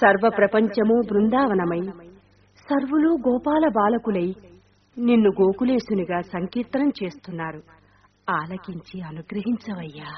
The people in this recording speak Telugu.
సర్వ ప్రపంచము బృందావనమై. సర్వులు గోపాల బాలకులై నిన్ను గోకులేశునిగా సంకీర్తనం చేస్తున్నారు. ఆలకించి అనుగ్రహించవయ్యా.